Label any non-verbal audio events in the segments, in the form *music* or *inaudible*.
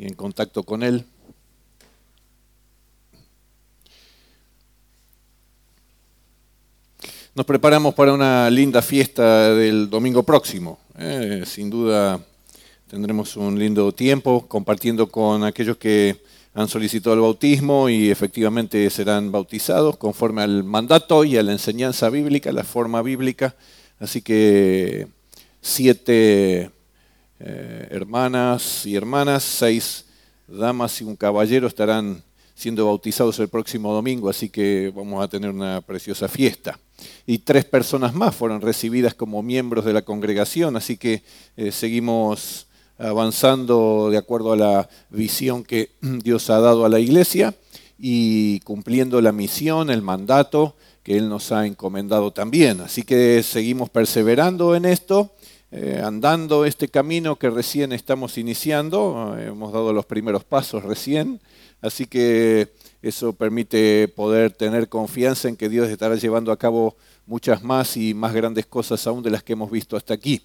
y en contacto con Él. Nos preparamos para una linda fiesta del domingo próximo. ¿eh? sin duda tendremos un lindo tiempo compartiendo con aquellos que han solicitado el bautismo y efectivamente serán bautizados conforme al mandato y a la enseñanza bíblica, la forma bíblica. Así que siete eh, hermanas y hermanas, seis damas y un caballero estarán siendo bautizados el próximo domingo, así que vamos a tener una preciosa fiesta y tres personas más fueron recibidas como miembros de la congregación, así que eh, seguimos avanzando de acuerdo a la visión que *clears throat* Dios ha dado a la iglesia y cumpliendo la misión, el mandato que Él nos ha encomendado también. Así que seguimos perseverando en esto, eh, andando este camino que recién estamos iniciando, hemos dado los primeros pasos recién, así que eso permite poder tener confianza en que Dios estará llevando a cabo muchas más y más grandes cosas aún de las que hemos visto hasta aquí.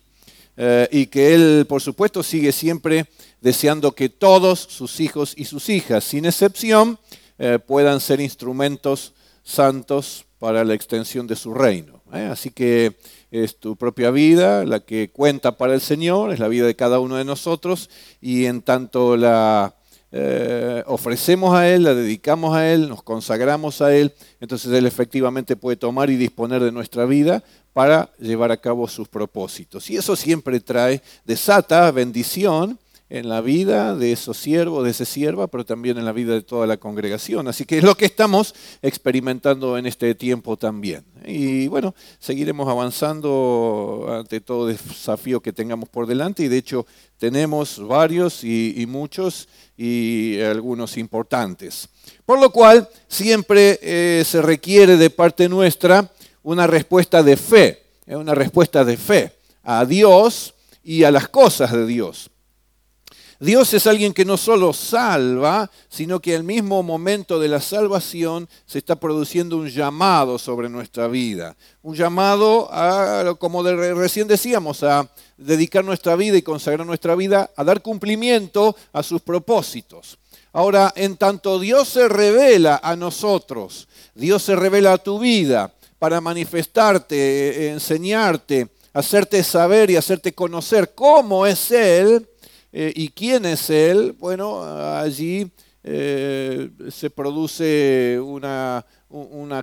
Eh, y que Él, por supuesto, sigue siempre deseando que todos sus hijos y sus hijas, sin excepción, eh, puedan ser instrumentos santos para la extensión de su reino. ¿eh? Así que es tu propia vida la que cuenta para el Señor, es la vida de cada uno de nosotros, y en tanto la eh, ofrecemos a Él, la dedicamos a Él, nos consagramos a Él, entonces Él efectivamente puede tomar y disponer de nuestra vida para llevar a cabo sus propósitos. Y eso siempre trae, desata bendición en la vida de esos siervos, de ese sierva, pero también en la vida de toda la congregación. Así que es lo que estamos experimentando en este tiempo también. Y bueno, seguiremos avanzando ante todo desafío que tengamos por delante y de hecho tenemos varios y, muchos y algunos importantes. Por lo cual siempre eh, se requiere de parte nuestra una respuesta de fe, eh, una respuesta de fe a Dios y a las cosas de Dios. Dios es alguien que no solo salva, sino que al mismo momento de la salvación se está produciendo un llamado sobre nuestra vida. Un llamado, a, como recién decíamos, a dedicar nuestra vida y consagrar nuestra vida a dar cumplimiento a sus propósitos. Ahora, en tanto Dios se revela a nosotros, Dios se revela a tu vida para manifestarte, enseñarte, hacerte saber y hacerte conocer cómo es Él, eh, ¿Y quién es Él? Bueno, allí eh, se produce una,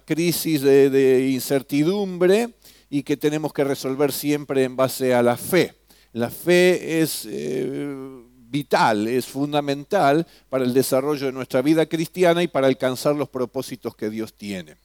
crisis de, incertidumbre y que tenemos que resolver siempre en base a la fe. La fe es eh, vital, es fundamental para el desarrollo de nuestra vida cristiana y para alcanzar los propósitos que Dios tiene.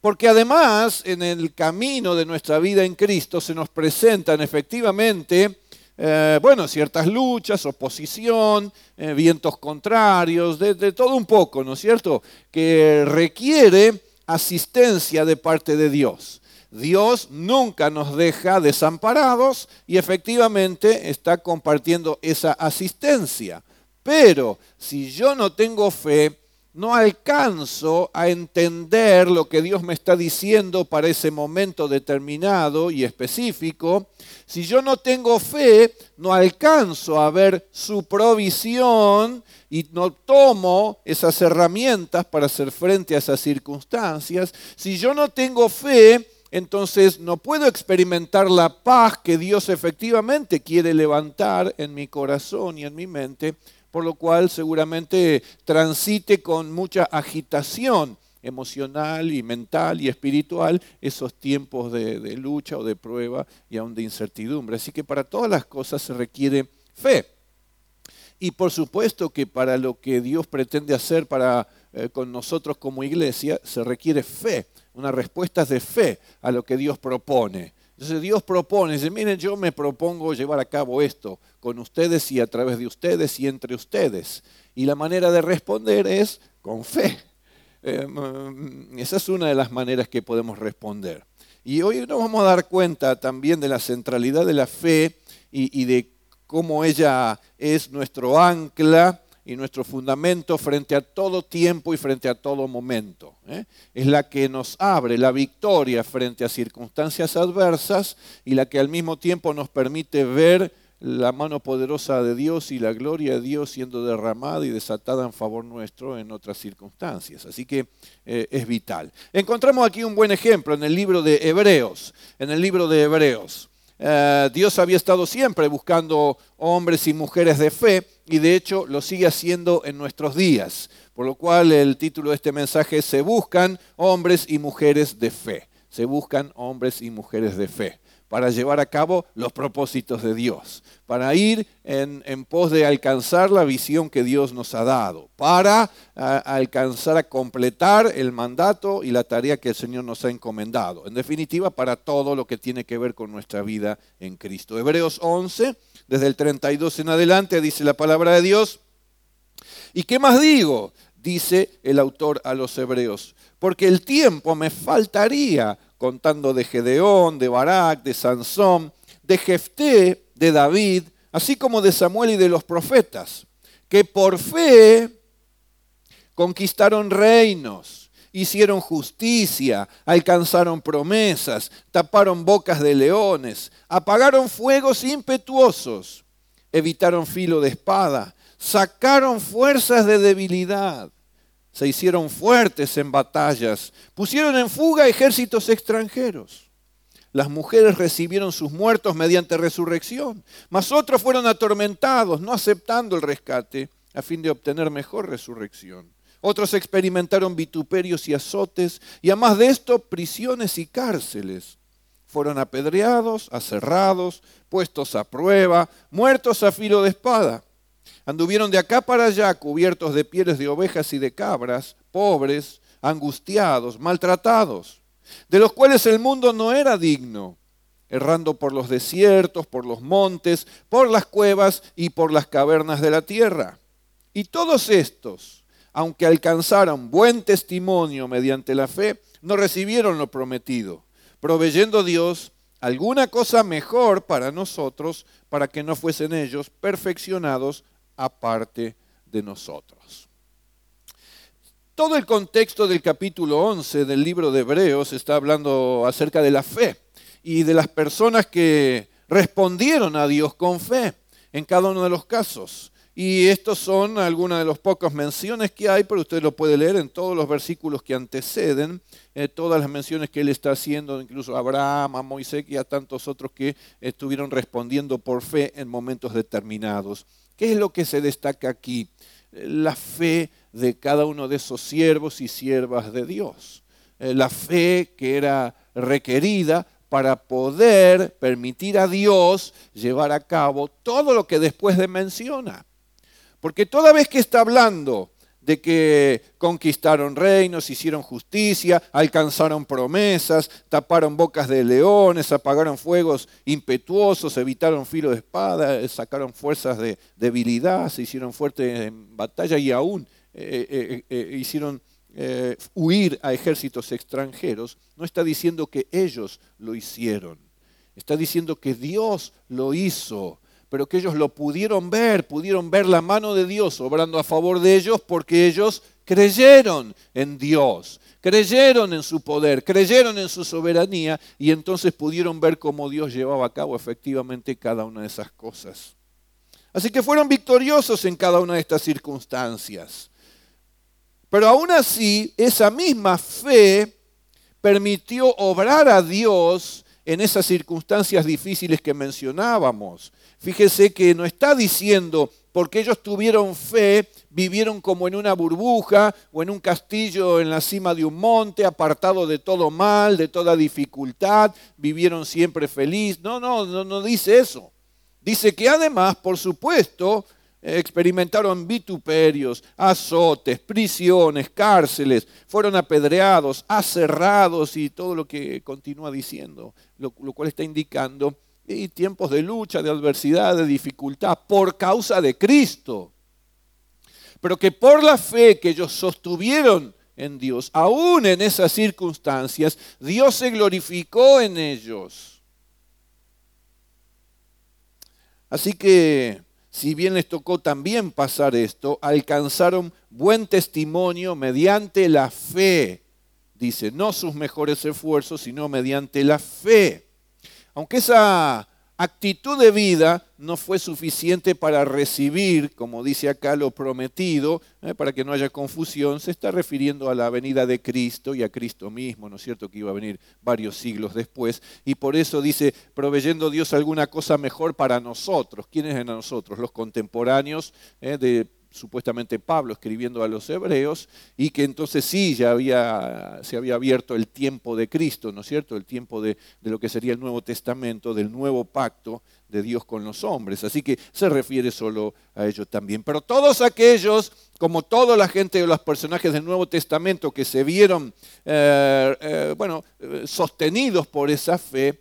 Porque además en el camino de nuestra vida en Cristo se nos presentan efectivamente eh, bueno, ciertas luchas, oposición, eh, vientos contrarios, de, de, todo un poco, ¿no es cierto? Que requiere asistencia de parte de Dios. Dios nunca nos deja desamparados y efectivamente está compartiendo esa asistencia. Pero si yo no tengo fe, no alcanzo a entender lo que Dios me está diciendo para ese momento determinado y específico, si yo no tengo fe, no alcanzo a ver su provisión y no tomo esas herramientas para hacer frente a esas circunstancias, si yo no tengo fe, entonces no puedo experimentar la paz que Dios efectivamente quiere levantar en mi corazón y en mi mente por lo cual seguramente transite con mucha agitación emocional y mental y espiritual esos tiempos de, lucha o de prueba y aún de incertidumbre. Así que para todas las cosas se requiere fe. Y por supuesto que para lo que Dios pretende hacer para, eh, con nosotros como iglesia, se requiere fe, una respuesta de fe a lo que Dios propone. Entonces Dios propone, dice, miren, yo me propongo llevar a cabo esto con ustedes y a través de ustedes y entre ustedes. Y la manera de responder es con fe. Eh, mm, esa es una de las maneras que podemos responder. Y hoy nos vamos a dar cuenta también de la centralidad de la fe y de cómo ella es nuestro ancla y nuestro fundamento frente a todo tiempo y frente a todo momento. ¿eh? Es la que nos abre la victoria frente a circunstancias adversas y la que al mismo tiempo nos permite ver la mano poderosa de Dios y la gloria de Dios siendo derramada y desatada en favor nuestro en otras circunstancias. Así que eh, es vital. Encontramos aquí un buen ejemplo en el libro de Hebreos. En el libro de Hebreos. Eh, Dios había estado siempre buscando hombres y mujeres de fe y de hecho lo sigue haciendo en nuestros días. Por lo cual el título de este mensaje es Se buscan hombres y mujeres de fe. Se buscan hombres y mujeres de fe para llevar a cabo los propósitos de Dios, para ir en, pos de alcanzar la visión que Dios nos ha dado, para alcanzar a completar el mandato y la tarea que el Señor nos ha encomendado. En definitiva, para todo lo que tiene que ver con nuestra vida en Cristo. Hebreos 11, desde el 32 en adelante, dice la palabra de Dios. ¿Y qué más digo? Dice el autor a los hebreos. Porque el tiempo me faltaría contando de Gedeón, de Barak, de Sansón, de Jefté, de David, así como de Samuel y de los profetas, que por fe conquistaron reinos, hicieron justicia, alcanzaron promesas, taparon bocas de leones, apagaron fuegos impetuosos, evitaron filo de espada, sacaron fuerzas de debilidad se hicieron fuertes en batallas, pusieron en fuga ejércitos extranjeros. Las mujeres recibieron sus muertos mediante resurrección, mas otros fueron atormentados, no aceptando el rescate, a fin de obtener mejor resurrección. Otros experimentaron vituperios y azotes, y además de esto, prisiones y cárceles. Fueron apedreados, aserrados, puestos a prueba, muertos a filo de espada. Anduvieron de acá para allá cubiertos de pieles de ovejas y de cabras, pobres, angustiados, maltratados, de los cuales el mundo no era digno, errando por los desiertos, por los montes, por las cuevas y por las cavernas de la tierra. Y todos estos, aunque alcanzaron buen testimonio mediante la fe, no recibieron lo prometido, proveyendo Dios alguna cosa mejor para nosotros, para que no fuesen ellos perfeccionados aparte de nosotros. Todo el contexto del capítulo 11 del libro de Hebreos está hablando acerca de la fe y de las personas que respondieron a Dios con fe en cada uno de los casos. Y estos son algunas de las pocas menciones que hay, pero usted lo puede leer en todos los versículos que anteceden, eh, todas las menciones que él está haciendo, incluso a Abraham, a Moisés y a tantos otros que estuvieron respondiendo por fe en momentos determinados. ¿Qué es lo que se destaca aquí? La fe de cada uno de esos siervos y siervas de Dios. Eh, la fe que era requerida para poder permitir a Dios llevar a cabo todo lo que después de menciona. Porque toda vez que está hablando de que conquistaron reinos, hicieron justicia, alcanzaron promesas, taparon bocas de leones, apagaron fuegos impetuosos, evitaron filo de espada, sacaron fuerzas de debilidad, se hicieron fuertes en batalla y aún eh, eh, eh, hicieron huir a ejércitos extranjeros. No está diciendo que ellos lo hicieron, está diciendo que Dios lo hizo pero que ellos lo pudieron ver, pudieron ver la mano de Dios obrando a favor de ellos porque ellos creyeron en Dios, creyeron en su poder, creyeron en su soberanía y entonces pudieron ver cómo Dios llevaba a cabo efectivamente cada una de esas cosas. Así que fueron victoriosos en cada una de estas circunstancias. Pero aún así, esa misma fe permitió obrar a Dios en esas circunstancias difíciles que mencionábamos. Fíjese que no está diciendo, porque ellos tuvieron fe, vivieron como en una burbuja o en un castillo en la cima de un monte, apartado de todo mal, de toda dificultad, vivieron siempre feliz. No, no, no, no dice eso. Dice que además, por supuesto, experimentaron vituperios, azotes, prisiones, cárceles, fueron apedreados, aserrados y todo lo que continúa diciendo, lo, lo cual está indicando y tiempos de lucha, de adversidad, de dificultad, por causa de Cristo. Pero que por la fe que ellos sostuvieron en Dios, aún en esas circunstancias, Dios se glorificó en ellos. Así que, si bien les tocó también pasar esto, alcanzaron buen testimonio mediante la fe. Dice, no sus mejores esfuerzos, sino mediante la fe. Aunque esa actitud de vida no fue suficiente para recibir, como dice acá, lo prometido, eh, para que no haya confusión, se está refiriendo a la venida de Cristo y a Cristo mismo, ¿no es cierto? Que iba a venir varios siglos después. Y por eso dice, proveyendo Dios alguna cosa mejor para nosotros. ¿Quiénes eran nosotros? Los contemporáneos eh, de supuestamente Pablo escribiendo a los hebreos, y que entonces sí, ya había, se había abierto el tiempo de Cristo, ¿no es cierto? El tiempo de, lo que sería el Nuevo Testamento, del nuevo pacto de Dios con los hombres. Así que se refiere solo a ellos también. Pero todos aquellos, como toda la gente de los personajes del Nuevo Testamento que se vieron, eh, eh, bueno, eh, sostenidos por esa fe,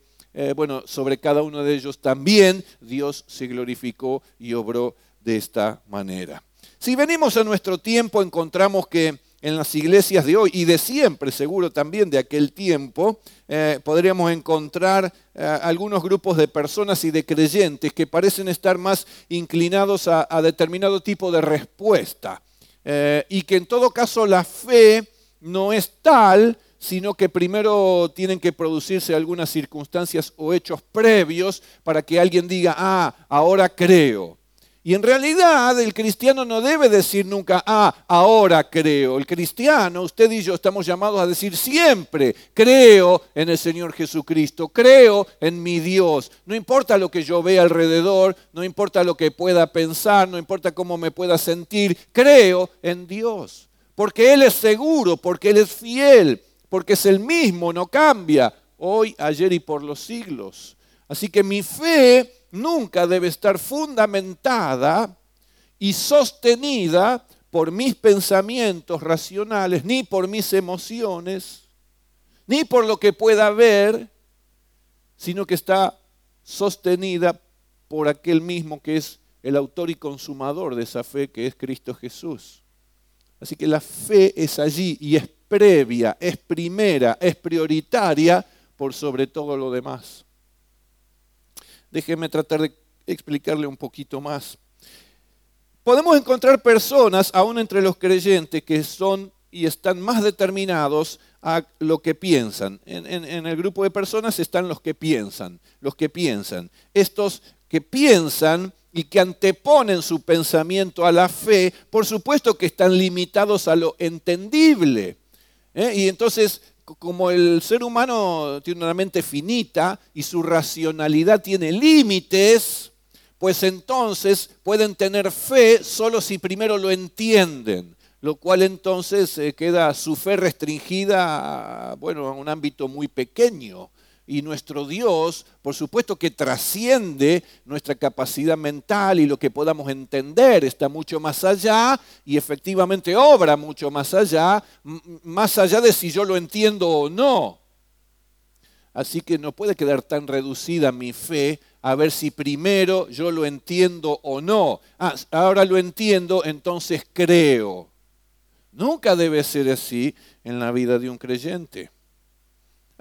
bueno, sobre cada uno de ellos también Dios se glorificó y obró de esta manera. Si venimos a nuestro tiempo, encontramos que en las iglesias de hoy y de siempre, seguro también de aquel tiempo, eh, podríamos encontrar eh, algunos grupos de personas y de creyentes que parecen estar más inclinados a, determinado tipo de respuesta. Eh, y que en todo caso la fe no es tal, sino que primero tienen que producirse algunas circunstancias o hechos previos para que alguien diga, ah, ahora creo. Y en realidad el cristiano no debe decir nunca, ah, ahora creo. El cristiano, usted y yo estamos llamados a decir siempre, creo en el Señor Jesucristo, creo en mi Dios. No importa lo que yo vea alrededor, no importa lo que pueda pensar, no importa cómo me pueda sentir, creo en Dios. Porque Él es seguro, porque Él es fiel, porque es el mismo, no cambia, hoy, ayer y por los siglos. Así que mi fe nunca debe estar fundamentada y sostenida por mis pensamientos racionales, ni por mis emociones, ni por lo que pueda ver, sino que está sostenida por aquel mismo que es el autor y consumador de esa fe, que es Cristo Jesús. Así que la fe es allí y es previa, es primera, es prioritaria por sobre todo lo demás. Déjeme tratar de explicarle un poquito más. Podemos encontrar personas, aún entre los creyentes, que son y están más determinados a lo que piensan. En, el grupo de personas están los que piensan, los que piensan. Estos que piensan y que anteponen su pensamiento a la fe, por supuesto que están limitados a lo entendible. ¿eh? Y entonces como el ser humano tiene una mente finita y su racionalidad tiene límites, pues entonces pueden tener fe solo si primero lo entienden, lo cual entonces eh, queda su fe restringida bueno, a un ámbito muy pequeño y nuestro Dios, por supuesto que trasciende nuestra capacidad mental y lo que podamos entender, está mucho más allá y efectivamente obra mucho más allá, más allá de si yo lo entiendo o no. Así que no puede quedar tan reducida mi fe a ver si primero yo lo entiendo o no. Ah, ahora lo entiendo, entonces creo. Nunca debe ser así en la vida de un creyente.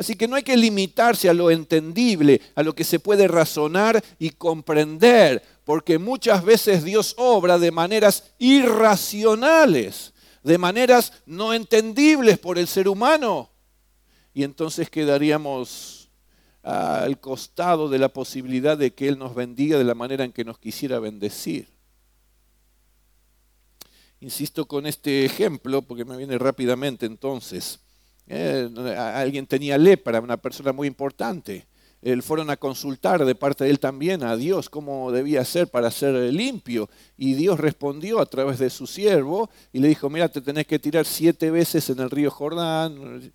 Así que no hay que limitarse a lo entendible, a lo que se puede razonar y comprender, porque muchas veces Dios obra de maneras irracionales, de maneras no entendibles por el ser humano. Y entonces quedaríamos al costado de la posibilidad de que Él nos bendiga de la manera en que nos quisiera bendecir. Insisto con este ejemplo porque me viene rápidamente entonces. Eh, alguien tenía lepra, una persona muy importante. Él fueron a consultar de parte de él también a Dios cómo debía ser para ser limpio. Y Dios respondió a través de su siervo y le dijo, mira, te tenés que tirar siete veces en el río Jordán.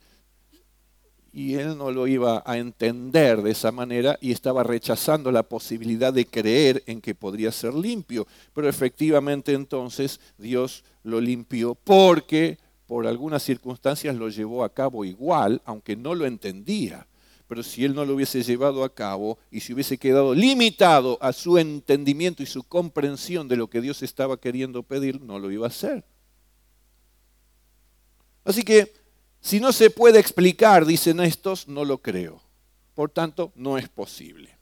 Y él no lo iba a entender de esa manera y estaba rechazando la posibilidad de creer en que podría ser limpio. Pero efectivamente entonces Dios lo limpió porque por algunas circunstancias lo llevó a cabo igual, aunque no lo entendía. Pero si él no lo hubiese llevado a cabo y si hubiese quedado limitado a su entendimiento y su comprensión de lo que Dios estaba queriendo pedir, no lo iba a hacer. Así que, si no se puede explicar, dicen estos, no lo creo. Por tanto, no es posible.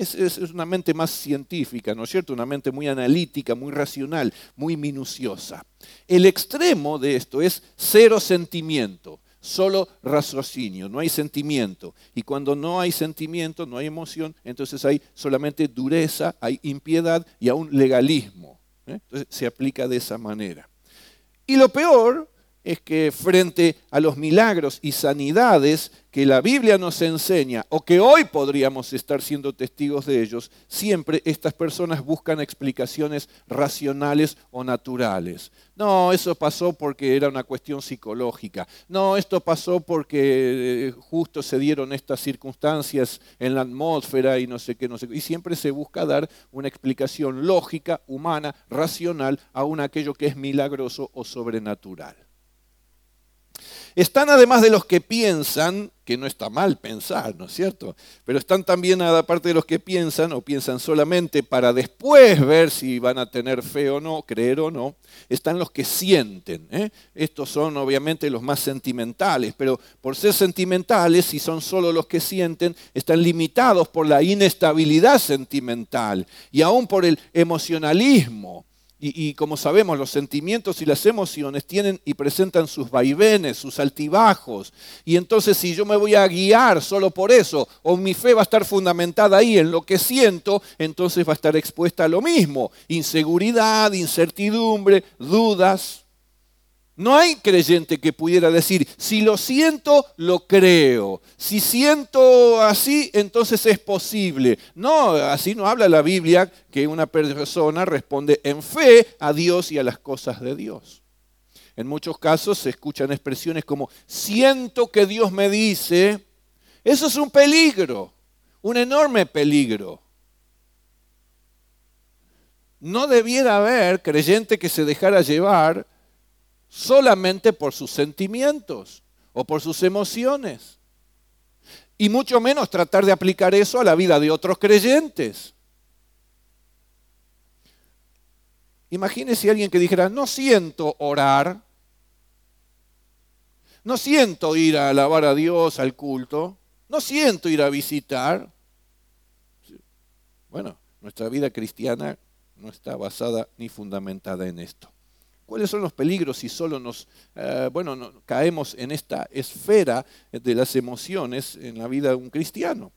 Es, una mente más científica, ¿no es cierto? Una mente muy analítica, muy racional, muy minuciosa. El extremo de esto es cero sentimiento. solo raciocinio, no hay sentimiento. Y cuando no hay sentimiento, no hay emoción, entonces hay solamente dureza, hay impiedad y aún legalismo. ¿eh? Entonces se aplica de esa manera. Y lo peor es que frente a los milagros y sanidades que la Biblia nos enseña o que hoy podríamos estar siendo testigos de ellos, siempre estas personas buscan explicaciones racionales o naturales. No, eso pasó porque era una cuestión psicológica. No, esto pasó porque eh, justo se dieron estas circunstancias en la atmósfera y no sé qué, no sé qué. Y siempre se busca dar una explicación lógica, humana, racional a aquello que es milagroso o sobrenatural. Están además de los que piensan, que no está mal pensar, ¿no es cierto? Pero están también aparte de los que piensan o piensan solamente para después ver si van a tener fe o no, creer o no, están los que sienten. ¿eh? Estos son obviamente los más sentimentales, pero por ser sentimentales, si son solo los que sienten, están limitados por la inestabilidad sentimental y aún por el emocionalismo y, como sabemos, los sentimientos y las emociones tienen y presentan sus vaivenes, sus altibajos. Y entonces si yo me voy a guiar solo por eso, o mi fe va a estar fundamentada ahí en lo que siento, entonces va a estar expuesta a lo mismo. Inseguridad, incertidumbre, dudas. No hay creyente que pudiera decir, si lo siento, lo creo. Si siento así, entonces es posible. No, así no habla la Biblia que una persona responde en fe a Dios y a las cosas de Dios. En muchos casos se escuchan expresiones como, siento que Dios me dice, eso es un peligro, un enorme peligro. No debiera haber creyente que se dejara llevar solamente por sus sentimientos o por sus emociones. Y mucho menos tratar de aplicar eso a la vida de otros creyentes. Imagínese alguien que dijera, no siento orar, no siento ir a alabar a Dios al culto, no siento ir a visitar. Bueno, nuestra vida cristiana no está basada ni fundamentada en esto. ¿Cuáles son los peligros si solo nos, eh, bueno, caemos en esta esfera de las emociones en la vida de un cristiano?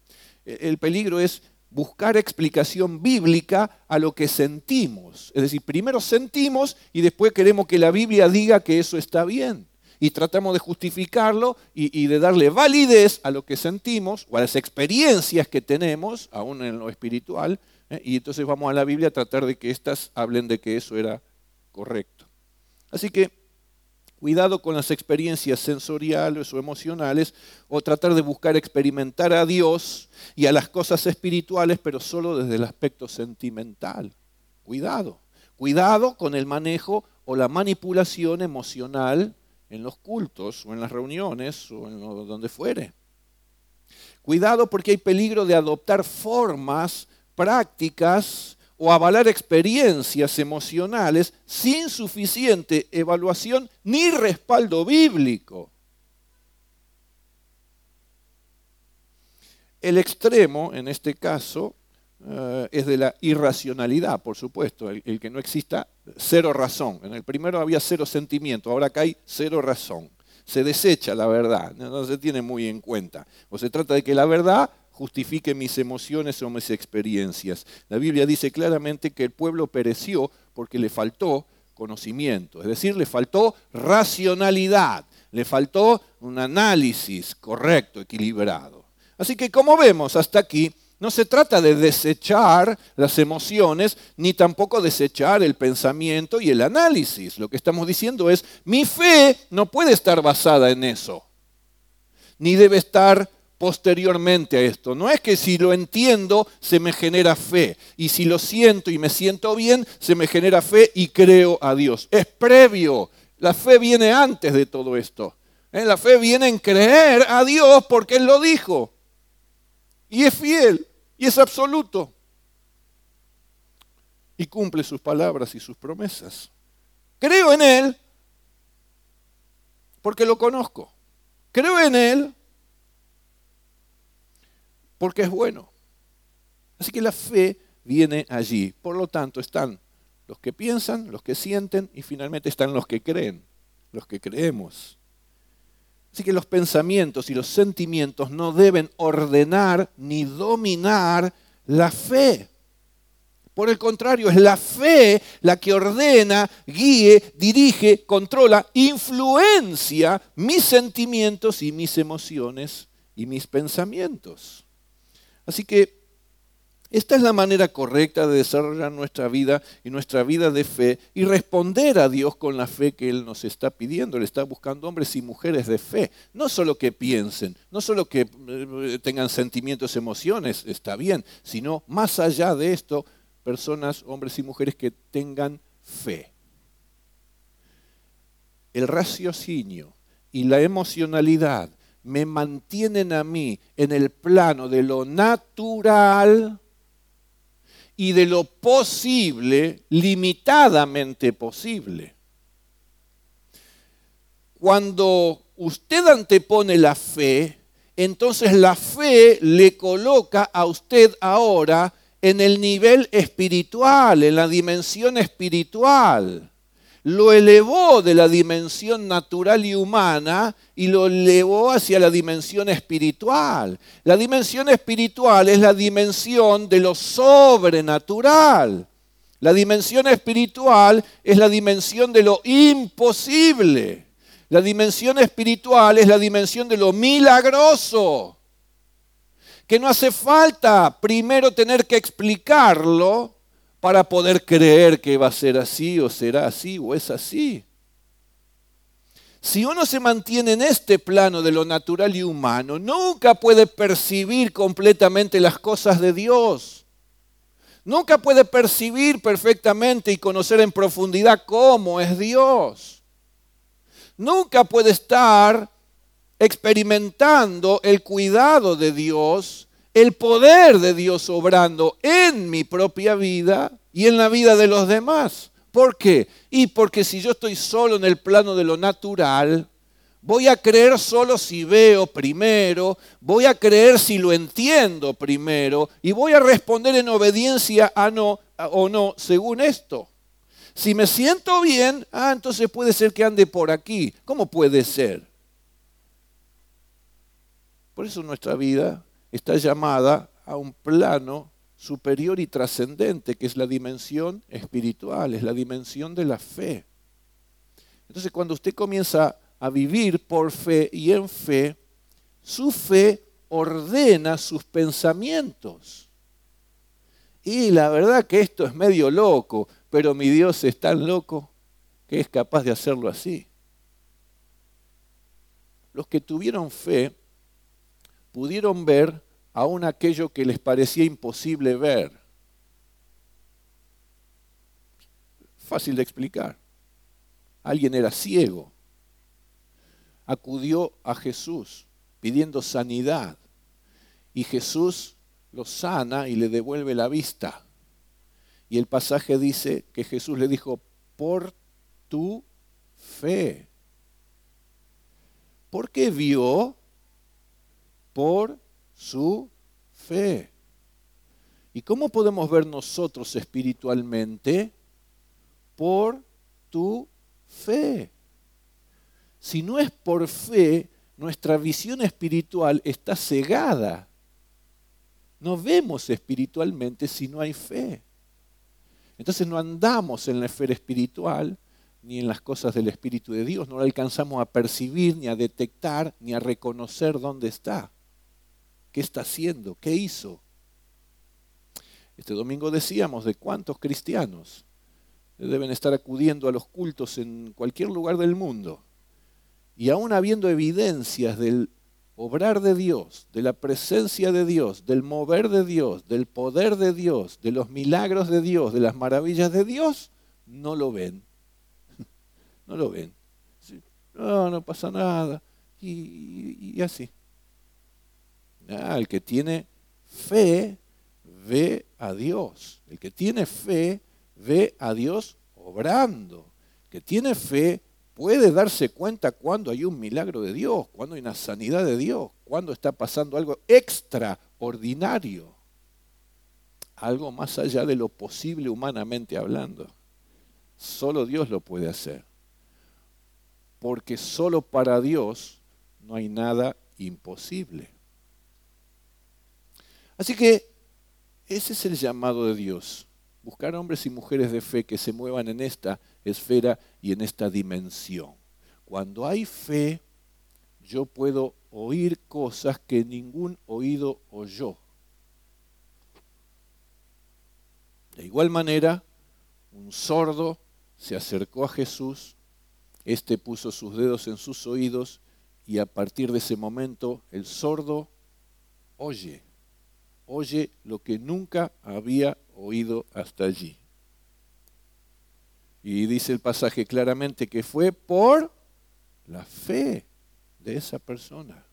E, el peligro es buscar explicación bíblica a lo que sentimos. Es decir, primero sentimos y después queremos que la Biblia diga que eso está bien. Y tratamos de justificarlo y, de darle validez a lo que sentimos o a las experiencias que tenemos, aún en lo espiritual. ¿eh? Y entonces vamos a la Biblia a tratar de que éstas hablen de que eso era correcto. Así que cuidado con las experiencias sensoriales o emocionales o tratar de buscar experimentar a Dios y a las cosas espirituales, pero solo desde el aspecto sentimental. Cuidado. Cuidado con el manejo o la manipulación emocional en los cultos o en las reuniones o en donde fuere. Cuidado porque hay peligro de adoptar formas, prácticas o avalar experiencias emocionales sin suficiente evaluación ni respaldo bíblico. El extremo, en este caso, eh, es de la irracionalidad, por supuesto, el, el, que no exista cero razón. En el primero había cero sentimiento, ahora acá hay cero razón. Se desecha la verdad, no se tiene muy en cuenta. O se trata de que la verdad justifique mis emociones o mis experiencias. La Biblia dice claramente que el pueblo pereció porque le faltó conocimiento, es decir, le faltó racionalidad, le faltó un análisis correcto, equilibrado. Así que como vemos hasta aquí, no se trata de desechar las emociones, ni tampoco desechar el pensamiento y el análisis. Lo que estamos diciendo es, mi fe no puede estar basada en eso, ni debe estar posteriormente a esto. No es que si lo entiendo se me genera fe y si lo siento y me siento bien se me genera fe y creo a Dios. Es previo. La fe viene antes de todo esto. ¿Eh? La fe viene en creer a Dios porque Él lo dijo. Y es fiel y es absoluto. Y cumple sus palabras y sus promesas. Creo en Él porque lo conozco. Creo en Él porque es bueno. Así que la fe viene allí. Por lo tanto, están los que piensan, los que sienten y finalmente están los que creen, los que creemos. Así que los pensamientos y los sentimientos no deben ordenar ni dominar la fe. Por el contrario, es la fe la que ordena, guíe, dirige, controla, influencia mis sentimientos y mis emociones y mis pensamientos. Así que esta es la manera correcta de desarrollar nuestra vida y nuestra vida de fe y responder a Dios con la fe que Él nos está pidiendo. Él está buscando hombres y mujeres de fe. No solo que piensen, no solo que eh, tengan sentimientos, emociones, está bien, sino más allá de esto, personas, hombres y mujeres que tengan fe. El raciocinio y la emocionalidad me mantienen a mí en el plano de lo natural y de lo posible, limitadamente posible. Cuando usted antepone la fe, entonces la fe le coloca a usted ahora en el nivel espiritual, en la dimensión espiritual lo elevó de la dimensión natural y humana y lo elevó hacia la dimensión espiritual. La dimensión espiritual es la dimensión de lo sobrenatural. La dimensión espiritual es la dimensión de lo imposible. La dimensión espiritual es la dimensión de lo milagroso. Que no hace falta primero tener que explicarlo, para poder creer que va a ser así o será así o es así. Si uno se mantiene en este plano de lo natural y humano, nunca puede percibir completamente las cosas de Dios. Nunca puede percibir perfectamente y conocer en profundidad cómo es Dios. Nunca puede estar experimentando el cuidado de Dios el poder de Dios obrando en mi propia vida y en la vida de los demás. ¿Por qué? Y porque si yo estoy solo en el plano de lo natural, voy a creer solo si veo primero, voy a creer si lo entiendo primero y voy a responder en obediencia a no o no según esto. Si me siento bien, ah, entonces puede ser que ande por aquí. ¿Cómo puede ser? Por eso nuestra vida está llamada a un plano superior y trascendente, que es la dimensión espiritual, es la dimensión de la fe. Entonces cuando usted comienza a vivir por fe y en fe, su fe ordena sus pensamientos. Y la verdad que esto es medio loco, pero mi Dios es tan loco que es capaz de hacerlo así. Los que tuvieron fe pudieron ver aún aquello que les parecía imposible ver. Fácil de explicar. Alguien era ciego. Acudió a Jesús pidiendo sanidad. Y Jesús lo sana y le devuelve la vista. Y el pasaje dice que Jesús le dijo, por tu fe. ¿Por qué vio? Por su fe. ¿Y cómo podemos ver nosotros espiritualmente? Por tu fe. Si no es por fe, nuestra visión espiritual está cegada. No vemos espiritualmente si no hay fe. Entonces no andamos en la esfera espiritual ni en las cosas del Espíritu de Dios. No lo alcanzamos a percibir, ni a detectar, ni a reconocer dónde está. ¿Qué está haciendo? ¿Qué hizo? Este domingo decíamos de cuántos cristianos deben estar acudiendo a los cultos en cualquier lugar del mundo. Y aún habiendo evidencias del obrar de Dios, de la presencia de Dios, del mover de Dios, del poder de Dios, de los milagros de Dios, de las maravillas de Dios, no lo ven. *laughs* No lo ven. No, no pasa nada. Y, y así. Ah, el que tiene fe ve a Dios. El que tiene fe ve a Dios obrando. El que tiene fe puede darse cuenta cuando hay un milagro de Dios, cuando hay una sanidad de Dios, cuando está pasando algo extraordinario. Algo más allá de lo posible humanamente hablando. Solo Dios lo puede hacer. Porque solo para Dios no hay nada imposible. Así que ese es el llamado de Dios. Buscar hombres y mujeres de fe que se muevan en esta esfera y en esta dimensión. Cuando hay fe, yo puedo oír cosas que ningún oído oyó. De igual manera, un sordo se acercó a Jesús, éste puso sus dedos en sus oídos y a partir de ese momento el sordo oye, oye lo que nunca había oído hasta allí. Y dice el pasaje claramente que fue por la fe de esa persona.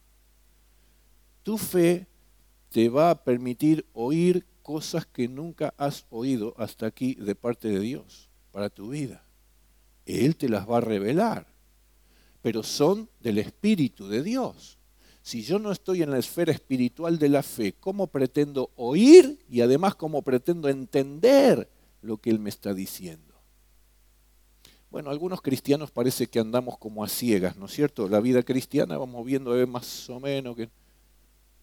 Tu fe te va a permitir oír cosas que nunca has oído hasta aquí de parte de Dios para tu vida. Él te las va a revelar, pero son del Espíritu de Dios. Si yo no estoy en la esfera espiritual de la fe, ¿cómo pretendo oír y además cómo pretendo entender lo que Él me está diciendo? Bueno, algunos cristianos parece que andamos como a ciegas, ¿no es cierto? La vida cristiana vamos viendo más o menos, que...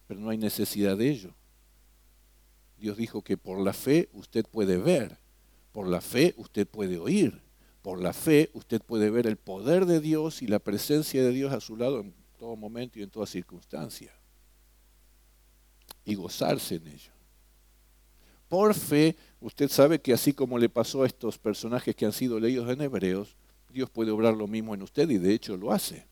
pero no hay necesidad de ello. Dios dijo que por la fe usted puede ver, por la fe usted puede oír, por la fe usted puede ver el poder de Dios y la presencia de Dios a su lado todo momento y en toda circunstancia. Y gozarse en ello. Por fe, usted sabe que así como le pasó a estos personajes que han sido leídos en Hebreos, Dios puede obrar lo mismo en usted y de hecho lo hace.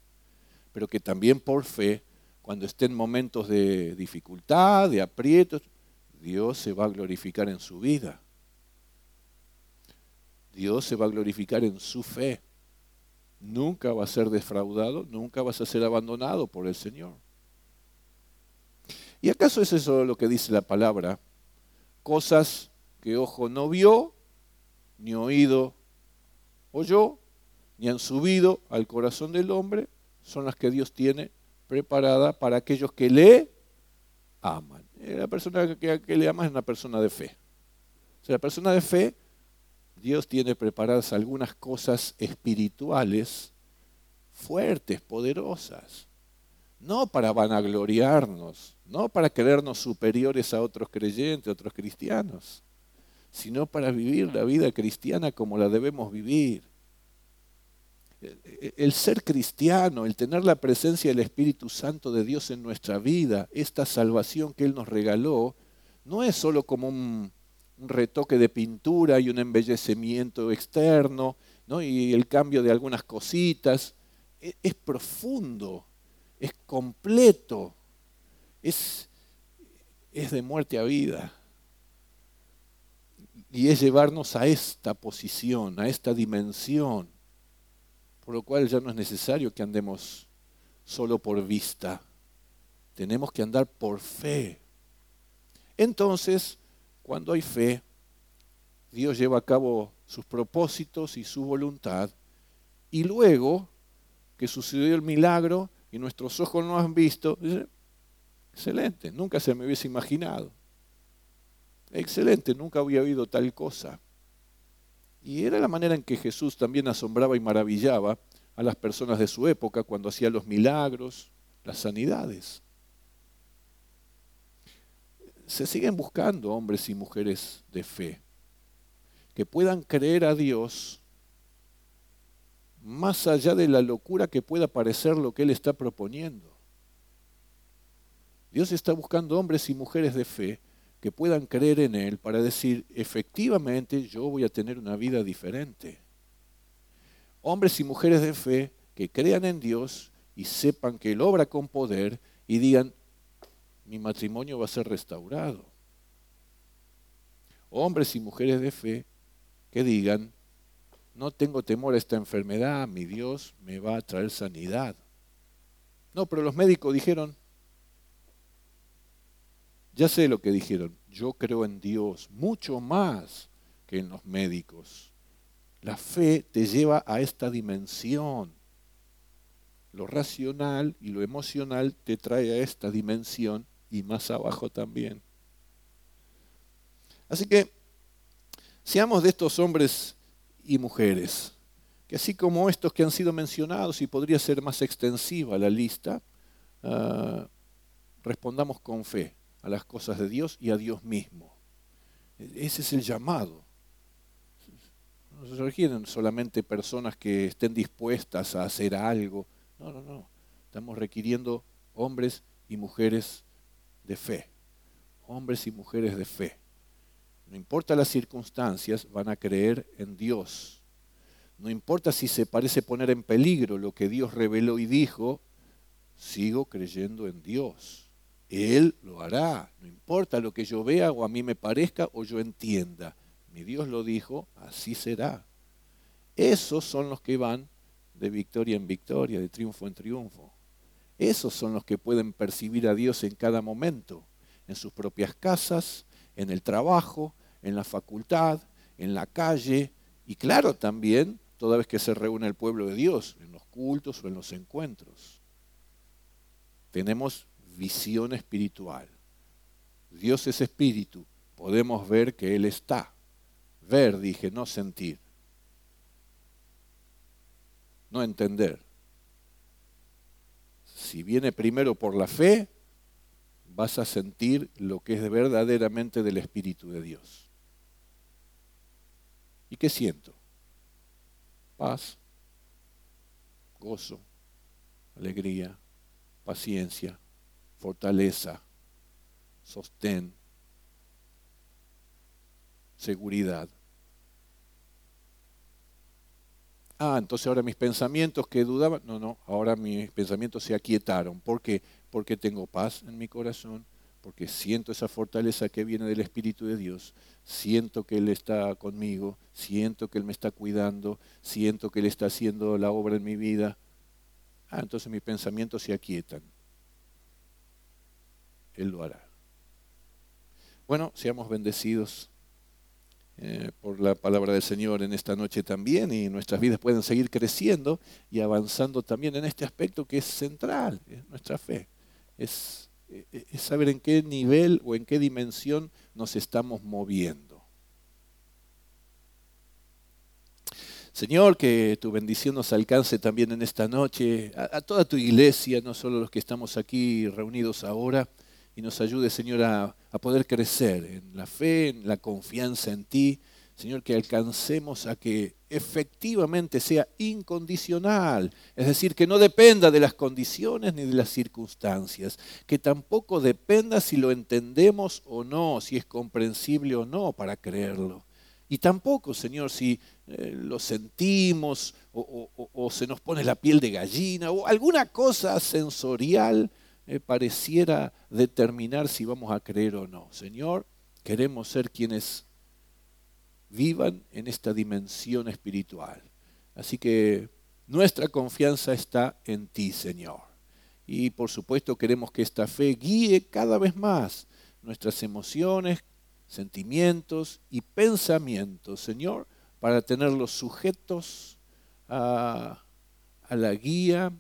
Pero que también por fe, cuando esté en momentos de dificultad, de aprietos, Dios se va a glorificar en su vida. Dios se va a glorificar en su fe. Nunca va a ser defraudado, nunca vas a ser abandonado por el Señor. ¿Y acaso es eso lo que dice la palabra? Cosas que ojo no vio, ni oído oyó, ni han subido al corazón del hombre, son las que Dios tiene preparada para aquellos que le aman. La persona que, que le ama es una persona de fe. O sea, la persona de fe Dios tiene preparadas algunas cosas espirituales fuertes, poderosas. No para vanagloriarnos, no para creernos superiores a otros creyentes, otros cristianos, sino para vivir la vida cristiana como la debemos vivir. El ser cristiano, el tener la presencia del Espíritu Santo de Dios en nuestra vida, esta salvación que Él nos regaló, no es solo como un, un retoque de pintura y un embellecimiento externo, ¿no? y el cambio de algunas cositas. Es, es profundo, es completo, es, es de muerte a vida. Y es llevarnos a esta posición, a esta dimensión, por lo cual ya no es necesario que andemos solo por vista, tenemos que andar por fe. Entonces, cuando hay fe, Dios lleva a cabo sus propósitos y su voluntad. Y luego que sucedió el milagro y nuestros ojos no han visto, excelente, nunca se me hubiese imaginado. Excelente, nunca había oído tal cosa. Y era la manera en que Jesús también asombraba y maravillaba a las personas de su época cuando hacía los milagros, las sanidades se siguen buscando hombres y mujeres de fe que puedan creer a Dios más allá de la locura que pueda parecer lo que Él está proponiendo. Dios está buscando hombres y mujeres de fe que puedan creer en Él para decir, efectivamente yo voy a tener una vida diferente. Hombres y mujeres de fe que crean en Dios y sepan que Él obra con poder y digan, mi matrimonio va a ser restaurado. Hombres y mujeres de fe que digan, no tengo temor a esta enfermedad, mi Dios me va a traer sanidad. No, pero los médicos dijeron, ya sé lo que dijeron, yo creo en Dios mucho más que en los médicos. La fe te lleva a esta dimensión. Lo racional y lo emocional te trae a esta dimensión y más abajo también. Así que seamos de estos hombres y mujeres, que así como estos que han sido mencionados, y podría ser más extensiva la lista, ah, respondamos con fe a las cosas de Dios y a Dios mismo. Ese es el llamado. No se requieren solamente personas que estén dispuestas a hacer algo. No, no, no. Estamos requiriendo hombres y mujeres de fe. Hombres y mujeres de fe. No importa las circunstancias, van a creer en Dios. No importa si se parece poner en peligro lo que Dios reveló y dijo, sigo creyendo en Dios. Él lo hará. No importa lo que yo vea o a mí me parezca o yo entienda. Mi Dios lo dijo, así será. Esos son los que van de victoria en victoria, de triunfo en triunfo. Esos son los que pueden percibir a Dios en cada momento, en sus propias casas, en el trabajo, en la facultad, en la calle y claro también toda vez que se reúne el pueblo de Dios, en los cultos o en los encuentros. Tenemos visión espiritual. Dios es espíritu, podemos ver que Él está. Ver, dije, no sentir. No entender. Si viene primero por la fe, vas a sentir lo que es verdaderamente del Espíritu de Dios. ¿Y qué siento? Paz, gozo, alegría, paciencia, fortaleza, sostén, seguridad. Ah, entonces ahora mis pensamientos que dudaban, no, no, ahora mis pensamientos se aquietaron. ¿Por qué? Porque tengo paz en mi corazón, porque siento esa fortaleza que viene del Espíritu de Dios, siento que Él está conmigo, siento que Él me está cuidando, siento que Él está haciendo la obra en mi vida. Ah, entonces mis pensamientos se aquietan. Él lo hará. Bueno, seamos bendecidos eh, por la palabra del Señor en esta noche también y nuestras vidas pueden seguir creciendo y avanzando también en este aspecto que es central, es nuestra fe. Es, es saber en qué nivel o en qué dimensión nos estamos moviendo. Señor, que tu bendición nos alcance también en esta noche, a, a toda tu iglesia, no solo los que estamos aquí reunidos ahora y nos ayude, Señor, a, poder crecer en la fe, en la confianza en ti. Señor, que alcancemos a que efectivamente sea incondicional, es decir, que no dependa de las condiciones ni de las circunstancias, que tampoco dependa si lo entendemos o no, si es comprensible o no para creerlo. Y tampoco, Señor, si eh, lo sentimos o se nos pone la piel de gallina o alguna cosa sensorial eh, pareciera determinar si vamos a creer o no. Señor, queremos ser quienes vivan en esta dimensión espiritual. Así que nuestra confianza está en ti, Señor. Y por supuesto queremos que esta fe guíe cada vez más nuestras emociones, sentimientos y pensamientos, Señor, para tenerlos sujetos a, a la guía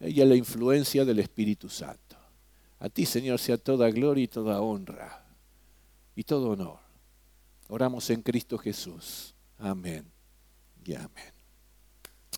y a la influencia del Espíritu Santo. A ti, Señor, sea toda gloria y toda honra y todo honor. Oramos en Cristo Jesús. Amén y amén.